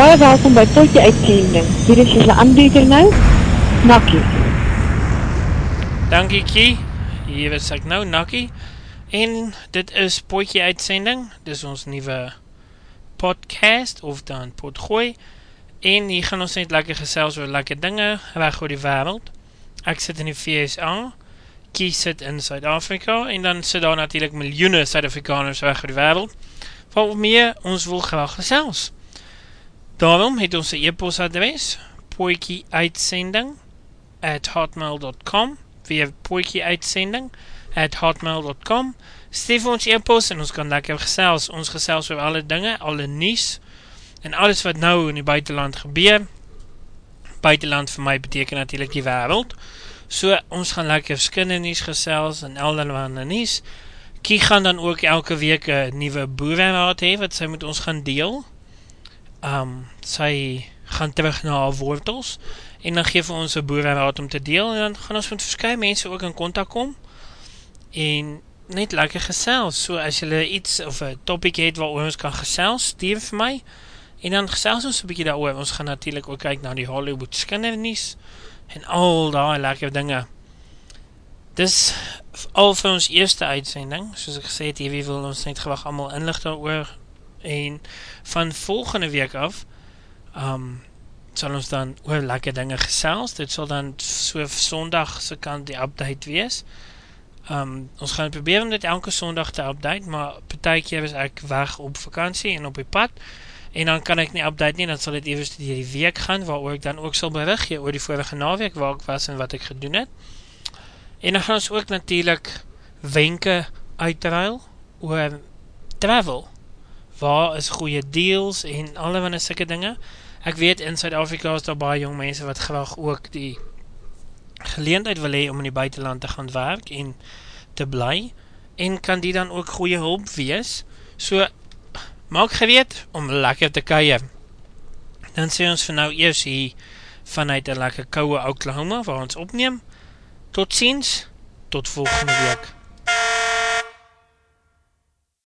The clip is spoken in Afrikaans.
baie welkom by Potje Uitsending. Hier is julle aanbieder nou, Nakkie. Dankie Kie, hier is ek nou, Nakkie. En dit is Potje Uitsending, dit is ons nieuwe podcast, of dan potgooi. En hier gaan ons net lekker gesels oor lekker dinge, weg oor die wereld. Ek sit in die VSA, Kie sit in Suid-Afrika, en dan sit daar natuurlijk miljoene Suid-Afrikaners weg oor die wereld. Wat meer ons wil graag gesels. Daarom het ons een e-post adres, poikieuitsending at hotmail.com via poikieuitsending at hotmail.com Steef ons e-post en ons kan lekker gesels, ons gesels oor alle dinge, alle nies en alles wat nou in die buitenland gebeur. Buitenland vir my beteken natuurlijk die wereld. So, ons gaan lekker skinne nies gesels en elderwande nies. Kie gaan dan ook elke week een nieuwe boerraad hee, wat sy met ons gaan deel um, sy gaan terug na haar wortels en dan geef ons een boerenraad om te deel en dan gaan ons met verskye mense ook in contact kom en net lekker gesels. So as jylle iets of een topic het waar ons kan gesels, stuur vir my en dan gesels ons een bykie daar oor ons gaan natuurlijk ook kyk na die Hollywood skinnernies en al die lekker dinge. Dis al vir ons eerste uitsending. Soos ek gesê het, hier wil ons net gewag allemaal inlicht daar oor en van volgende week af um, sal ons dan oor lekker dinge gesels, dit sal dan so sondag se kant die update wees. Um, ons gaan probeer om dit elke sondag te update, maar partijkeer is ek weg op vakantie en op die pad. En dan kan ek nie update nie, dan sal dit even die, die week gaan, waar ek dan ook sal bericht oor die vorige naweek, waar ek was en wat ek gedoen het. En dan gaan ons ook natuurlijk wenke uitruil oor travel waar is goeie deals en alle van die sikke dinge. Ek weet in Suid-Afrika is daar baie jong mense wat graag ook die geleendheid wil hee om in die buitenland te gaan werk en te bly en kan die dan ook goeie hulp wees. So, maak gereed om lekker te keier. Dan sê ons vir nou eers hier vanuit een lekker kouwe Oklahoma waar ons opneem. Tot ziens, tot volgende week.